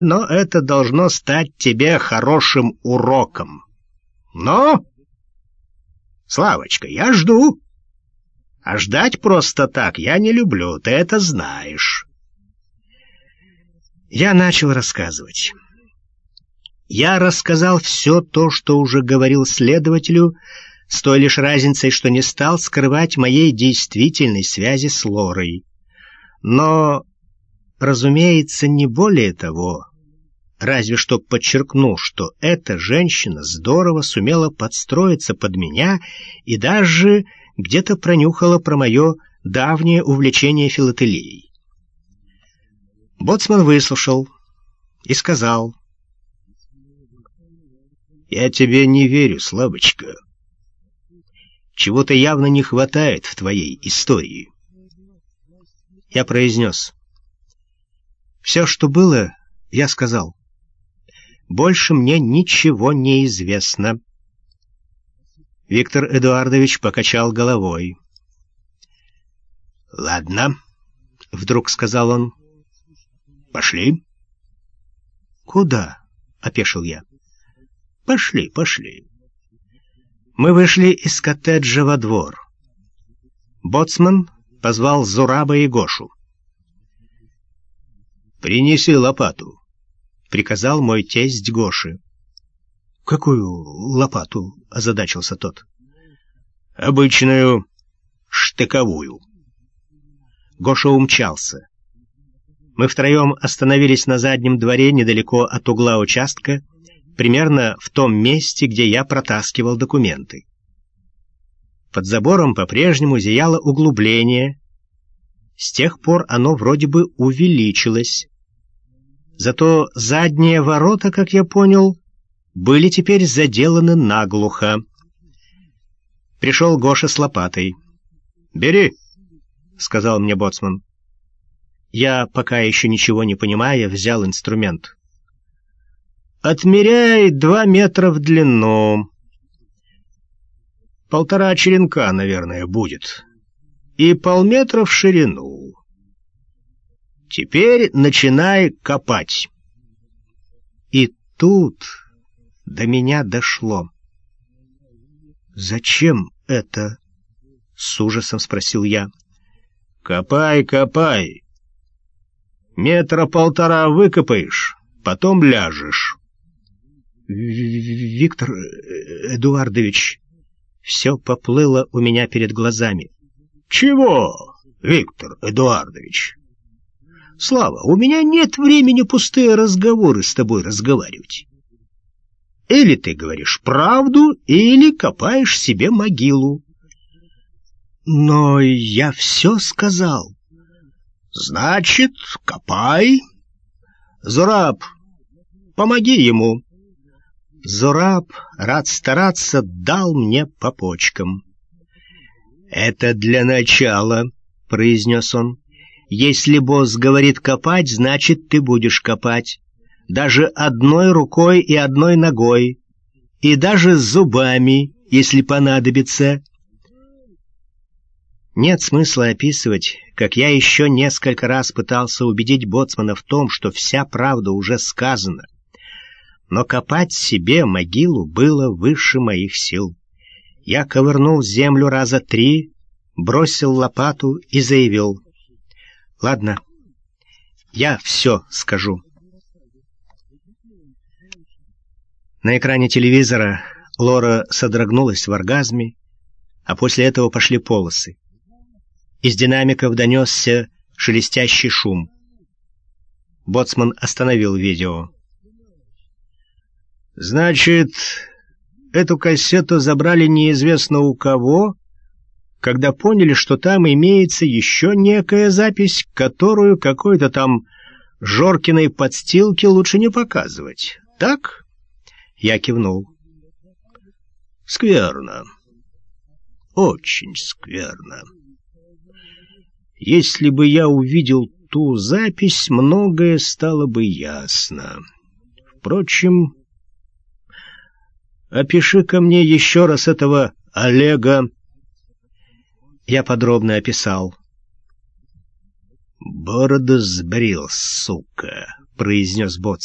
но это должно стать тебе хорошим уроком. Но, Славочка, я жду. А ждать просто так я не люблю, ты это знаешь. Я начал рассказывать. Я рассказал все то, что уже говорил следователю, с той лишь разницей, что не стал скрывать моей действительной связи с Лорой. Но, разумеется, не более того, разве что подчеркну, что эта женщина здорово сумела подстроиться под меня и даже где-то пронюхала про мое давнее увлечение филателией. Боцман выслушал и сказал, «Я тебе не верю, слабочка. Чего-то явно не хватает в твоей истории». Я произнес, «Все, что было, я сказал. Больше мне ничего не известно». Виктор Эдуардович покачал головой. «Ладно», — вдруг сказал он. «Пошли». «Куда?» — опешил я. «Пошли, пошли». Мы вышли из коттеджа во двор. Боцман позвал Зураба и Гошу. «Принеси лопату», — приказал мой тесть Гоши. «Какую лопату?» — озадачился тот. «Обычную штыковую». Гоша умчался. Мы втроем остановились на заднем дворе недалеко от угла участка, примерно в том месте, где я протаскивал документы. Под забором по-прежнему зияло углубление. С тех пор оно вроде бы увеличилось. Зато задние ворота, как я понял, были теперь заделаны наглухо. Пришел Гоша с лопатой. «Бери», — сказал мне боцман. Я, пока еще ничего не понимая, взял инструмент. «Отмеряй два метра в длину. Полтора черенка, наверное, будет. И полметра в ширину. Теперь начинай копать». И тут до меня дошло. «Зачем это?» — с ужасом спросил я. «Копай, копай. Метра полтора выкопаешь, потом ляжешь». «Виктор Эдуардович...» Все поплыло у меня перед глазами. «Чего, Виктор Эдуардович?» «Слава, у меня нет времени пустые разговоры с тобой разговаривать. Или ты говоришь правду, или копаешь себе могилу. Но я все сказал. Значит, копай. Зураб, помоги ему. Зураб, рад стараться, дал мне по почкам. «Это для начала», — произнес он. «Если босс говорит копать, значит, ты будешь копать даже одной рукой и одной ногой, и даже зубами, если понадобится. Нет смысла описывать, как я еще несколько раз пытался убедить Боцмана в том, что вся правда уже сказана. Но копать себе могилу было выше моих сил. Я ковырнул землю раза три, бросил лопату и заявил. «Ладно, я все скажу». На экране телевизора Лора содрогнулась в оргазме, а после этого пошли полосы. Из динамиков донесся шелестящий шум. Боцман остановил видео. «Значит, эту кассету забрали неизвестно у кого, когда поняли, что там имеется еще некая запись, которую какой-то там Жоркиной подстилке лучше не показывать. Так?» Я кивнул. «Скверно. Очень скверно. Если бы я увидел ту запись, многое стало бы ясно. Впрочем, опиши-ка мне еще раз этого Олега». Я подробно описал. «Бороду сбрил, сука», — произнес Боцман.